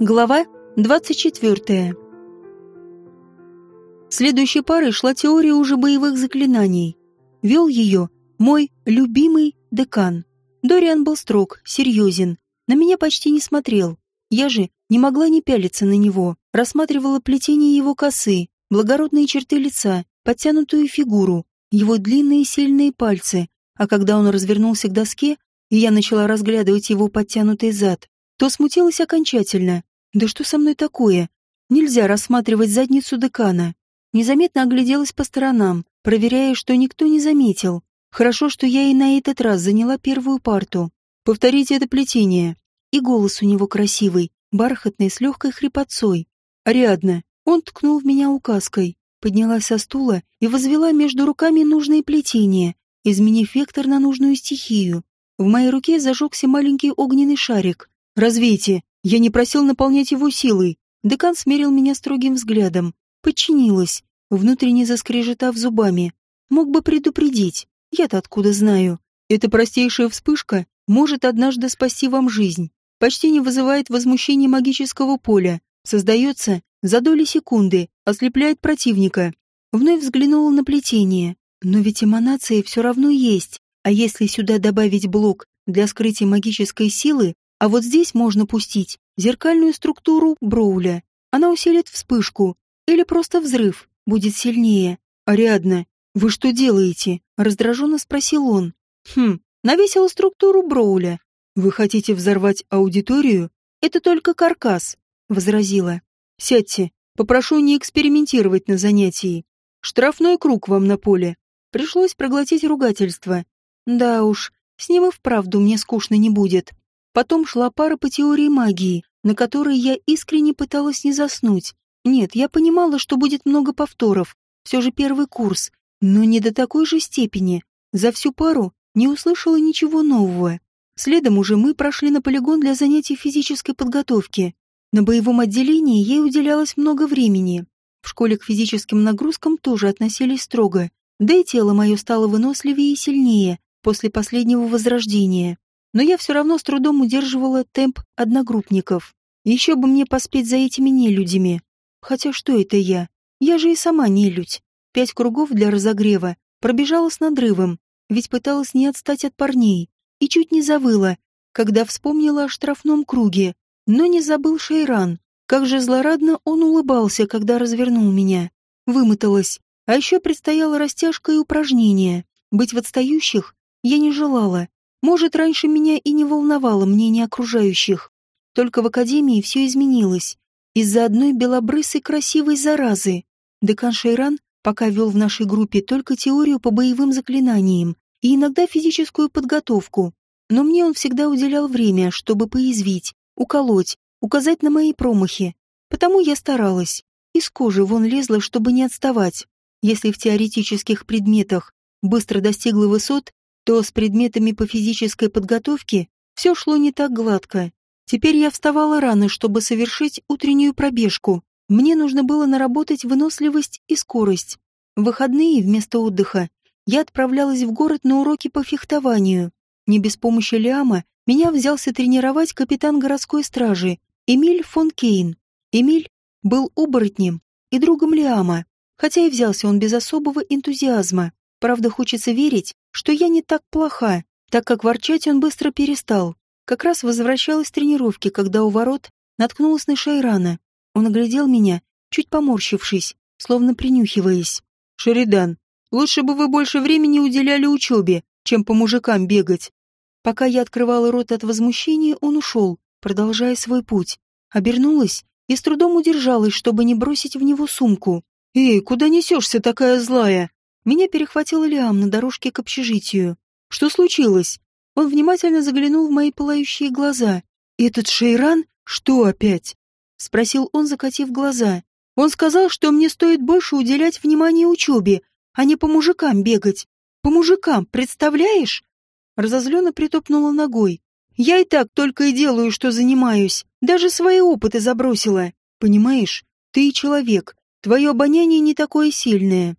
Глава 24. Следующей парой шла теория уже боевых заклинаний. Вел ее мой любимый декан. Дориан был строг, серьезен, на меня почти не смотрел. Я же не могла не пялиться на него, рассматривала плетение его косы, благородные черты лица, подтянутую фигуру, его длинные сильные пальцы, а когда он развернулся к доске, и я начала разглядывать его подтянутый зад, то смутилась окончательно. Да что со мной такое? Нельзя рассматривать задницу декана. Незаметно огляделась по сторонам, проверяя, что никто не заметил. Хорошо, что я и на этот раз заняла первую парту. Повторите это плетение. И голос у него красивый, бархатный, с легкой хрипотцой. Ариадна. Он ткнул в меня указкой, поднялась со стула и возвела между руками нужное плетение, изменив вектор на нужную стихию. В моей руке зажегся маленький огненный шарик. «Развейте!» Я не просил наполнять его силой. Декан смерил меня строгим взглядом. Подчинилась, внутренне заскрежетав зубами. Мог бы предупредить. Я-то откуда знаю. Эта простейшая вспышка может однажды спасти вам жизнь. Почти не вызывает возмущения магического поля. Создается за доли секунды, ослепляет противника. Вновь взглянула на плетение. Но ведь эманация все равно есть. А если сюда добавить блок для скрытия магической силы, а вот здесь можно пустить зеркальную структуру Броуля. Она усилит вспышку. Или просто взрыв. Будет сильнее. «Ариадна, вы что делаете?» — раздраженно спросил он. «Хм, навесила структуру Броуля. Вы хотите взорвать аудиторию? Это только каркас», — возразила. «Сядьте. Попрошу не экспериментировать на занятии. Штрафной круг вам на поле». Пришлось проглотить ругательство. Да уж, с ним и вправду мне скучно не будет. Потом шла пара по теории магии, на которой я искренне пыталась не заснуть. Нет, я понимала, что будет много повторов. Все же первый курс. Но не до такой же степени. За всю пару не услышала ничего нового. Следом уже мы прошли на полигон для занятий физической подготовки. На боевом отделении ей уделялось много времени. В школе к физическим нагрузкам тоже относились строго. Да и тело мое стало выносливее и сильнее после последнего возрождения но я все равно с трудом удерживала темп одногруппников. Еще бы мне поспеть за этими нелюдями. Хотя что это я? Я же и сама нелюдь. Пять кругов для разогрева. Пробежала с надрывом, ведь пыталась не отстать от парней. И чуть не завыла, когда вспомнила о штрафном круге. Но не забыл Шейран. Как же злорадно он улыбался, когда развернул меня. Вымоталась. А еще предстояла растяжка и упражнения. Быть в отстающих я не желала. Может, раньше меня и не волновало мнение окружающих. Только в академии все изменилось. Из-за одной белобрысой красивой заразы. Декан Шейран пока вел в нашей группе только теорию по боевым заклинаниям и иногда физическую подготовку. Но мне он всегда уделял время, чтобы поязвить, уколоть, указать на мои промахи. Потому я старалась. Из кожи вон лезла, чтобы не отставать. Если в теоретических предметах быстро достигла высот, то с предметами по физической подготовке все шло не так гладко. Теперь я вставала рано, чтобы совершить утреннюю пробежку. Мне нужно было наработать выносливость и скорость. В выходные вместо отдыха я отправлялась в город на уроки по фехтованию. Не без помощи Лиама меня взялся тренировать капитан городской стражи Эмиль фон Кейн. Эмиль был оборотнем и другом Лиама, хотя и взялся он без особого энтузиазма. Правда, хочется верить, что я не так плоха, так как ворчать он быстро перестал. Как раз возвращалась с тренировки, когда у ворот наткнулась на Шайрана. Он оглядел меня, чуть поморщившись, словно принюхиваясь. «Шеридан, лучше бы вы больше времени уделяли учебе, чем по мужикам бегать». Пока я открывала рот от возмущения, он ушел, продолжая свой путь. Обернулась и с трудом удержалась, чтобы не бросить в него сумку. «Эй, куда несешься такая злая?» Меня перехватил Лиам на дорожке к общежитию. Что случилось? Он внимательно заглянул в мои пылающие глаза. «Этот Шейран? Что опять?» Спросил он, закатив глаза. «Он сказал, что мне стоит больше уделять внимание учебе, а не по мужикам бегать. По мужикам, представляешь?» Разозленно притопнула ногой. «Я и так только и делаю, что занимаюсь. Даже свои опыты забросила. Понимаешь, ты человек. Твое обоняние не такое сильное.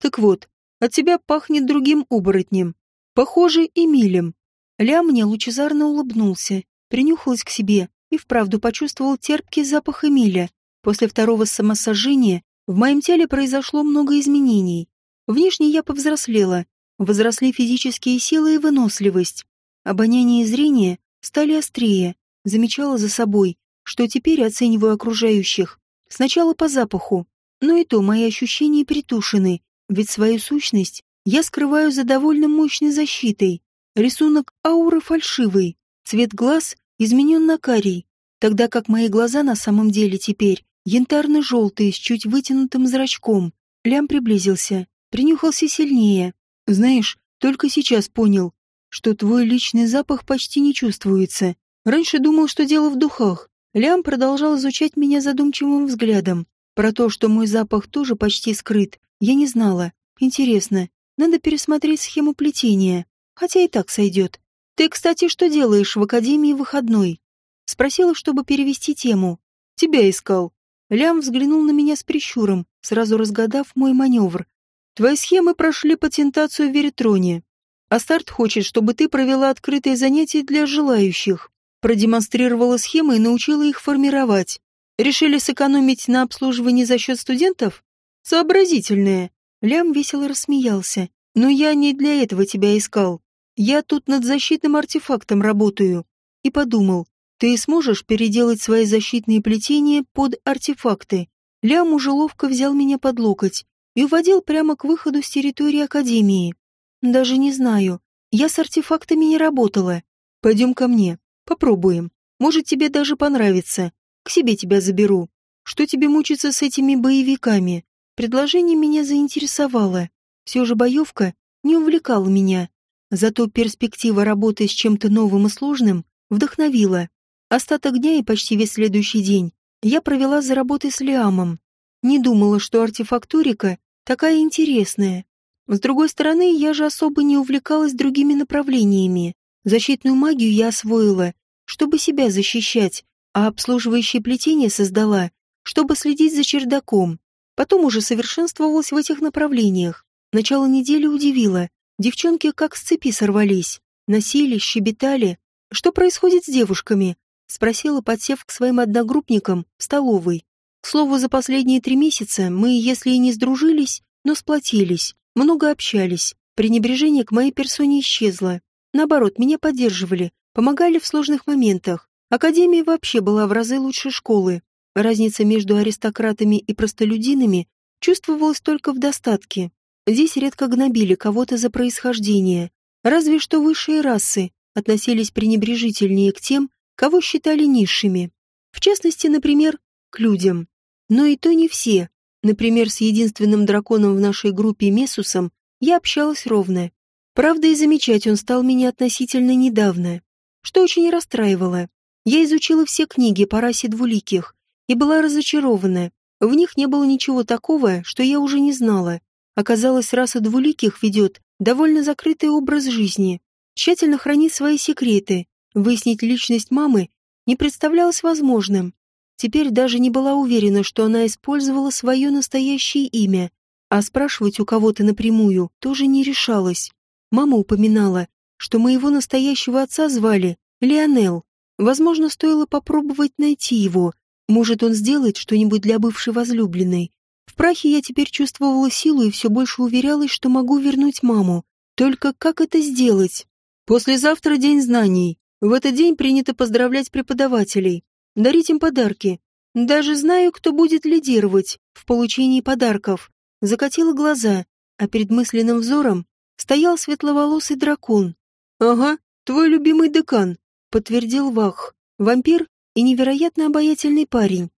Так вот, от тебя пахнет другим оборотнем. Похоже, Эмилем. Ля мне лучезарно улыбнулся, принюхалась к себе, и вправду почувствовал терпкий запах Эмиля. После второго самосожжения в моем теле произошло много изменений. Внешне я повзрослела, возросли физические силы и выносливость. Обоняние и зрение стали острее, замечала за собой, что теперь оцениваю окружающих. Сначала по запаху, но и то мои ощущения притушены, ведь свою сущность я скрываю за довольно мощной защитой. Рисунок ауры фальшивый, цвет глаз изменен на карий, тогда как мои глаза на самом деле теперь янтарно-желтые с чуть вытянутым зрачком. Лям приблизился, принюхался сильнее. Знаешь, только сейчас понял, что твой личный запах почти не чувствуется. Раньше думал, что дело в духах. Лям продолжал изучать меня задумчивым взглядом. Про то, что мой запах тоже почти скрыт, я не знала. Интересно, надо пересмотреть схему плетения. Хотя и так сойдет. Ты, кстати, что делаешь в академии выходной? Спросила, чтобы перевести тему. Тебя искал. Лям взглянул на меня с прищуром, сразу разгадав мой маневр. Твои схемы прошли патентацию в Веритроне. А старт хочет, чтобы ты провела открытые занятия для желающих. Продемонстрировала схемы и научила их формировать. Решили сэкономить на обслуживании за счет студентов? Сообразительное. Лям весело рассмеялся. Но я не для этого тебя искал. Я тут над защитным артефактом работаю. И подумал, ты сможешь переделать свои защитные плетения под артефакты. Лям уже ловко взял меня под локоть и уводил прямо к выходу с территории Академии. Даже не знаю. Я с артефактами не работала. Пойдем ко мне. Попробуем. Может, тебе даже понравится. К себе тебя заберу. Что тебе мучиться с этими боевиками? Предложение меня заинтересовало. Все же боевка не увлекала меня. Зато перспектива работы с чем-то новым и сложным вдохновила. Остаток дня и почти весь следующий день я провела за работой с Лиамом. Не думала, что артефактурика такая интересная. С другой стороны, я же особо не увлекалась другими направлениями. Защитную магию я освоила, чтобы себя защищать, а обслуживающее плетение создала, чтобы следить за чердаком. Потом уже совершенствовалась в этих направлениях. Начало недели удивило. Девчонки как с цепи сорвались. Носили, щебетали. Что происходит с девушками? Спросила, подсев к своим одногруппникам в столовой. К слову, за последние три месяца мы, если и не сдружились, но сплотились, много общались. Пренебрежение к моей персоне исчезло. Наоборот, меня поддерживали, помогали в сложных моментах. Академия вообще была в разы лучше школы. Разница между аристократами и простолюдинами чувствовалась только в достатке. Здесь редко гнобили кого-то за происхождение. Разве что высшие расы относились пренебрежительнее к тем, кого считали низшими. В частности, например, к людям. Но и то не все. Например, с единственным драконом в нашей группе Месусом я общалась ровно. Правда, и замечать он стал меня относительно недавно, что очень расстраивало. Я изучила все книги по расе двуликих и была разочарована. В них не было ничего такого, что я уже не знала. Оказалось, раса двуликих ведет довольно закрытый образ жизни, тщательно хранит свои секреты. Выяснить личность мамы не представлялось возможным. Теперь даже не была уверена, что она использовала свое настоящее имя, а спрашивать у кого-то напрямую тоже не решалась. Мама упоминала, что моего настоящего отца звали Леонел. Возможно, стоило попробовать найти его. Может, он сделает что-нибудь для бывшей возлюбленной. В прахе я теперь чувствовала силу и все больше уверялась, что могу вернуть маму. Только как это сделать? Послезавтра день знаний. В этот день принято поздравлять преподавателей, дарить им подарки. Даже знаю, кто будет лидировать в получении подарков. Закатила глаза, а перед мысленным взором стоял светловолосый дракон. «Ага, твой любимый декан», подтвердил Вах, вампир и невероятно обаятельный парень.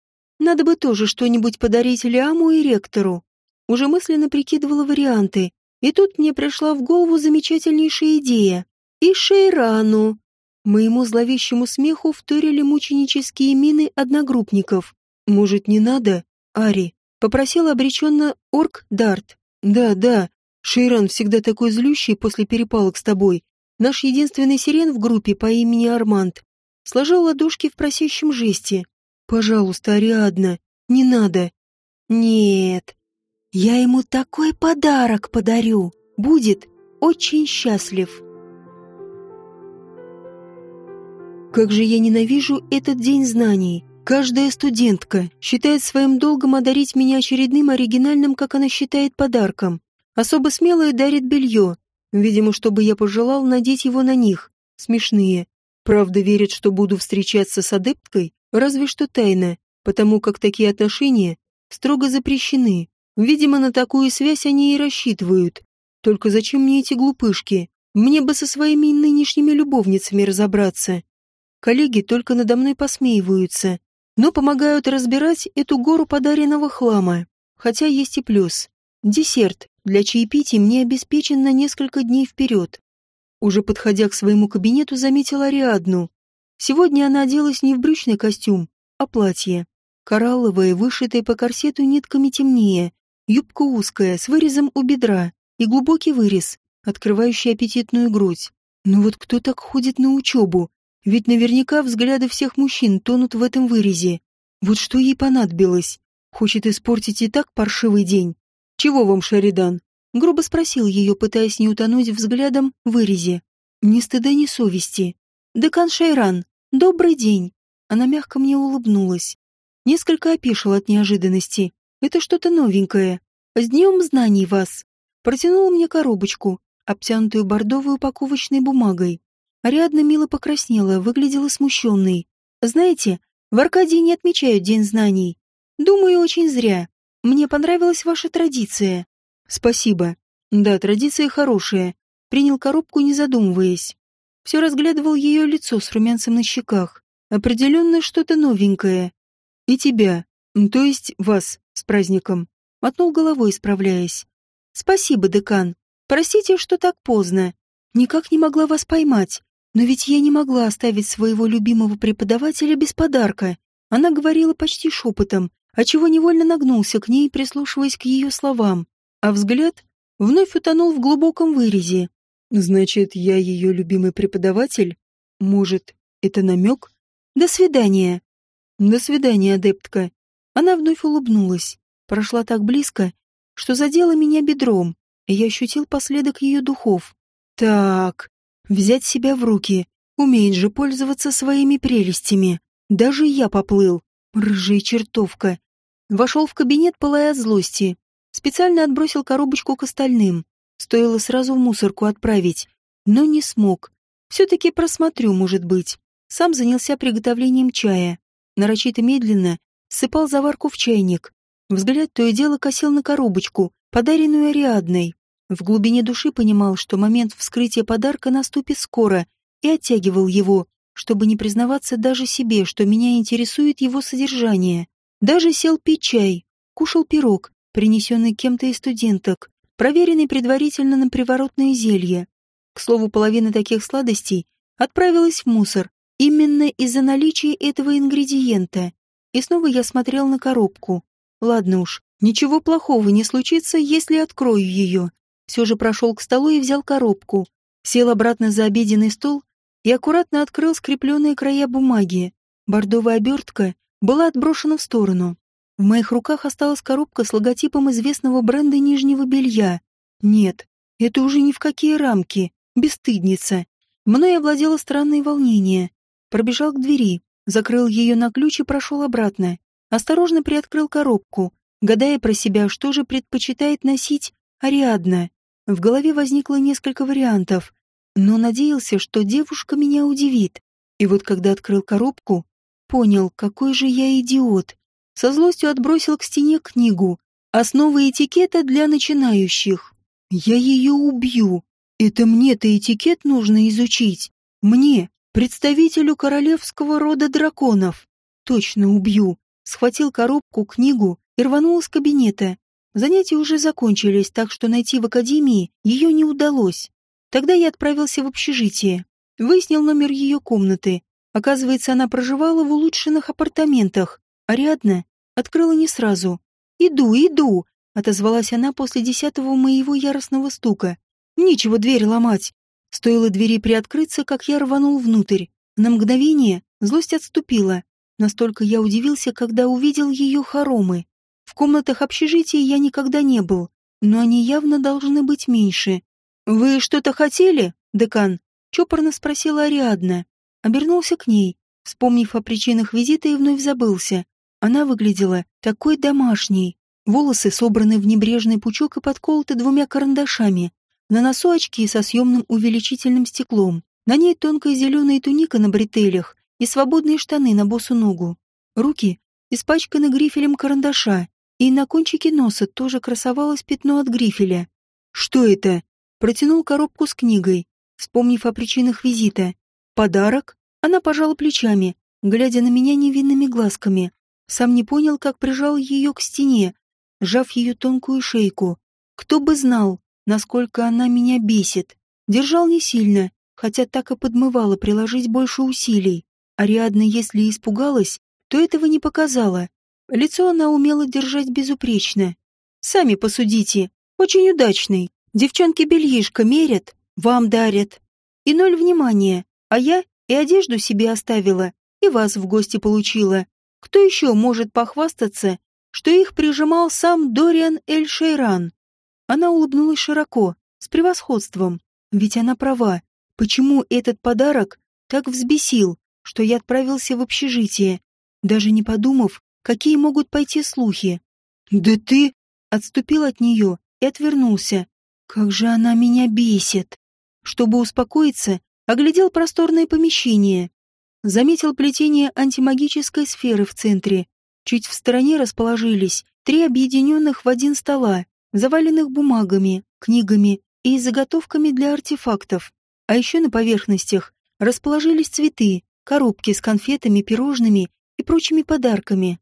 Надо бы тоже что-нибудь подарить Лиаму и ректору. Уже мысленно прикидывала варианты, и тут мне пришла в голову замечательнейшая идея. И Шейрану. Моему зловещему смеху вторили мученические мины одногруппников. «Может, не надо, Ари?» — попросил обреченно орк Дарт. «Да, да, Шейран всегда такой злющий после перепалок с тобой. Наш единственный сирен в группе по имени Арманд сложил ладошки в просящем жесте. «Пожалуйста, Ариадна, не надо». «Нет, я ему такой подарок подарю. Будет очень счастлив». Как же я ненавижу этот день знаний. Каждая студентка считает своим долгом одарить меня очередным оригинальным, как она считает, подарком. Особо смелая дарит белье. Видимо, чтобы я пожелал надеть его на них. Смешные. Правда, верят, что буду встречаться с адепткой, разве что тайно, потому как такие отношения строго запрещены. Видимо, на такую связь они и рассчитывают. Только зачем мне эти глупышки? Мне бы со своими нынешними любовницами разобраться. Коллеги только надо мной посмеиваются, но помогают разбирать эту гору подаренного хлама. Хотя есть и плюс. Десерт для чаепития мне обеспечен на несколько дней вперед. Уже подходя к своему кабинету, заметила Ариадну. Сегодня она оделась не в брючный костюм, а платье. Коралловое, вышитое по корсету нитками темнее, юбка узкая, с вырезом у бедра и глубокий вырез, открывающий аппетитную грудь. Но вот кто так ходит на учебу? Ведь наверняка взгляды всех мужчин тонут в этом вырезе. Вот что ей понадобилось? Хочет испортить и так паршивый день. «Чего вам, Шеридан?» Грубо спросил ее, пытаясь не утонуть взглядом в вырезе. Ни стыда, ни совести. «Декан Шайран, добрый день!» Она мягко мне улыбнулась. Несколько опешил от неожиданности. «Это что-то новенькое. С днем знаний вас!» Протянула мне коробочку, обтянутую бордовой упаковочной бумагой. Ариадна мило покраснела, выглядела смущенной. «Знаете, в Аркадии не отмечают День знаний. Думаю, очень зря. Мне понравилась ваша традиция». «Спасибо. Да, традиция хорошая». Принял коробку, не задумываясь. Все разглядывал ее лицо с румянцем на щеках. Определенно что-то новенькое. И тебя, то есть вас, с праздником. Мотнул головой, исправляясь. «Спасибо, декан. Простите, что так поздно. Никак не могла вас поймать. Но ведь я не могла оставить своего любимого преподавателя без подарка. Она говорила почти шепотом, отчего невольно нагнулся к ней, прислушиваясь к ее словам. А взгляд вновь утонул в глубоком вырезе. «Значит, я ее любимый преподаватель? Может, это намек? До свидания!» «До свидания, адептка!» Она вновь улыбнулась, прошла так близко, что задела меня бедром, и я ощутил последок ее духов. Так, взять себя в руки, умеет же пользоваться своими прелестями. Даже я поплыл. Рыжая чертовка. Вошел в кабинет, пылая от злости. Специально отбросил коробочку к остальным. Стоило сразу в мусорку отправить, но не смог. Все-таки просмотрю, может быть. Сам занялся приготовлением чая. Нарочито медленно сыпал заварку в чайник, Взгляд то и дело косил на коробочку, подаренную Ариадной. В глубине души понимал, что момент вскрытия подарка наступит скоро, и оттягивал его, чтобы не признаваться даже себе, что меня интересует его содержание. Даже сел пить чай, кушал пирог, принесенный кем-то из студенток, проверенный предварительно на приворотное зелье. К слову, половина таких сладостей отправилась в мусор именно из-за наличия этого ингредиента. И снова я смотрел на коробку. Ладно уж, ничего плохого не случится, если открою ее. Все же прошел к столу и взял коробку. Сел обратно за обеденный стол и аккуратно открыл скрепленные края бумаги. Бордовая обертка была отброшена в сторону. В моих руках осталась коробка с логотипом известного бренда нижнего белья. Нет, это уже ни в какие рамки, бесстыдница. Мной овладело странное волнение. Пробежал к двери, закрыл ее на ключ и прошел обратно осторожно приоткрыл коробку, гадая про себя, что же предпочитает носить Ариадна. В голове возникло несколько вариантов, но надеялся, что девушка меня удивит. И вот когда открыл коробку, понял, какой же я идиот. Со злостью отбросил к стене книгу «Основы этикета для начинающих». Я ее убью. Это мне-то этикет нужно изучить. Мне, представителю королевского рода драконов. Точно убью схватил коробку, книгу и рванул из кабинета. Занятия уже закончились, так что найти в академии ее не удалось. Тогда я отправился в общежитие. Выяснил номер ее комнаты. Оказывается, она проживала в улучшенных апартаментах. Ариадна открыла не сразу. «Иду, иду!» — отозвалась она после десятого моего яростного стука. «Нечего дверь ломать!» Стоило двери приоткрыться, как я рванул внутрь. На мгновение злость отступила. Настолько я удивился, когда увидел ее хоромы. В комнатах общежития я никогда не был, но они явно должны быть меньше. «Вы что-то хотели, декан?» — чопорно спросила Ариадна. обернулся к ней, вспомнив о причинах визита и вновь забылся. Она выглядела такой домашней. Волосы собраны в небрежный пучок и подколоты двумя карандашами. На носу очки со съемным увеличительным стеклом. На ней тонкая зеленая туника на бретелях и свободные штаны на босу ногу. Руки испачканы грифелем карандаша, и на кончике носа тоже красовалось пятно от грифеля. «Что это?» Протянул коробку с книгой, вспомнив о причинах визита. «Подарок?» Она пожала плечами, глядя на меня невинными глазками. Сам не понял, как прижал ее к стене, сжав ее тонкую шейку. Кто бы знал, насколько она меня бесит. Держал не сильно, хотя так и подмывало приложить больше усилий. Ариадна, если испугалась, то этого не показала. Лицо она умела держать безупречно. Сами посудите, очень удачный. Девчонки бельишко мерят, вам дарят. И ноль внимания, а я и одежду себе оставила, и вас в гости получила. Кто еще может похвастаться, что их прижимал сам Дориан Эль Шейран? Она улыбнулась широко, с превосходством. Ведь она права. Почему этот подарок так взбесил, что я отправился в общежитие, даже не подумав, какие могут пойти слухи? «Да ты...» Отступил от нее и отвернулся. «Как же она меня бесит!» Чтобы успокоиться, оглядел просторное помещение. Заметил плетение антимагической сферы в центре. Чуть в стороне расположились три объединенных в один стола, заваленных бумагами, книгами и заготовками для артефактов. А еще на поверхностях расположились цветы, коробки с конфетами, пирожными и прочими подарками.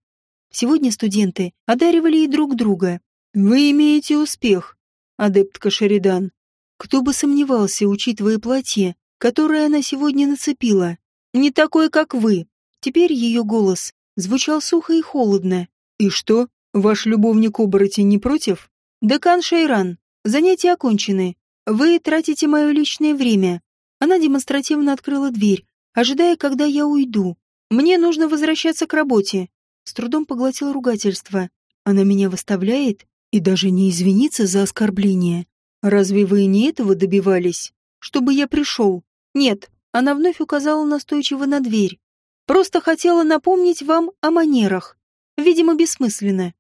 Сегодня студенты одаривали и друг друга. «Вы имеете успех, адептка Шеридан. Кто бы сомневался, учитывая платье, которое она сегодня нацепила. Не такой, как вы. Теперь ее голос звучал сухо и холодно. И что, ваш любовник-оборотень не против? Декан Шейран, занятия окончены. Вы тратите мое личное время. Она демонстративно открыла дверь, ожидая, когда я уйду. Мне нужно возвращаться к работе. С трудом поглотил ругательство. Она меня выставляет и даже не извинится за оскорбление. Разве вы не этого добивались? Чтобы я пришел? Нет, она вновь указала настойчиво на дверь. Просто хотела напомнить вам о манерах. Видимо, бессмысленно.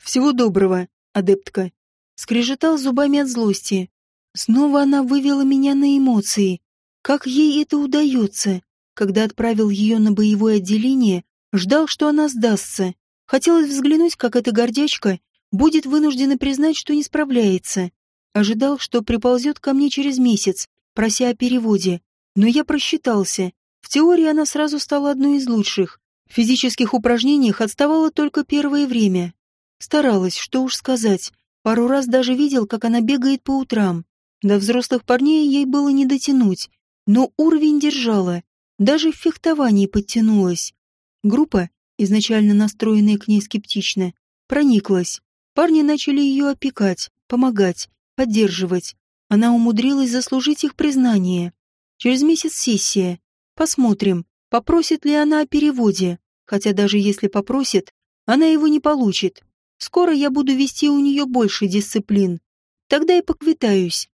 Всего доброго, адептка. Скрежетал зубами от злости. Снова она вывела меня на эмоции. Как ей это удается? Когда отправил ее на боевое отделение, ждал, что она сдастся. Хотелось взглянуть, как эта гордячка будет вынуждена признать, что не справляется. Ожидал, что приползет ко мне через месяц, прося о переводе. Но я просчитался. В теории она сразу стала одной из лучших. В физических упражнениях отставала только первое время. Старалась, что уж сказать. Пару раз даже видел, как она бегает по утрам. До взрослых парней ей было не дотянуть, но уровень держала. Даже в фехтовании подтянулась. Группа, изначально настроенная к ней скептично, прониклась. Парни начали ее опекать, помогать, поддерживать. Она умудрилась заслужить их признание. Через месяц сессия. Посмотрим, попросит ли она о переводе. Хотя даже если попросит, она его не получит. Скоро я буду вести у нее больше дисциплин. Тогда и поквитаюсь.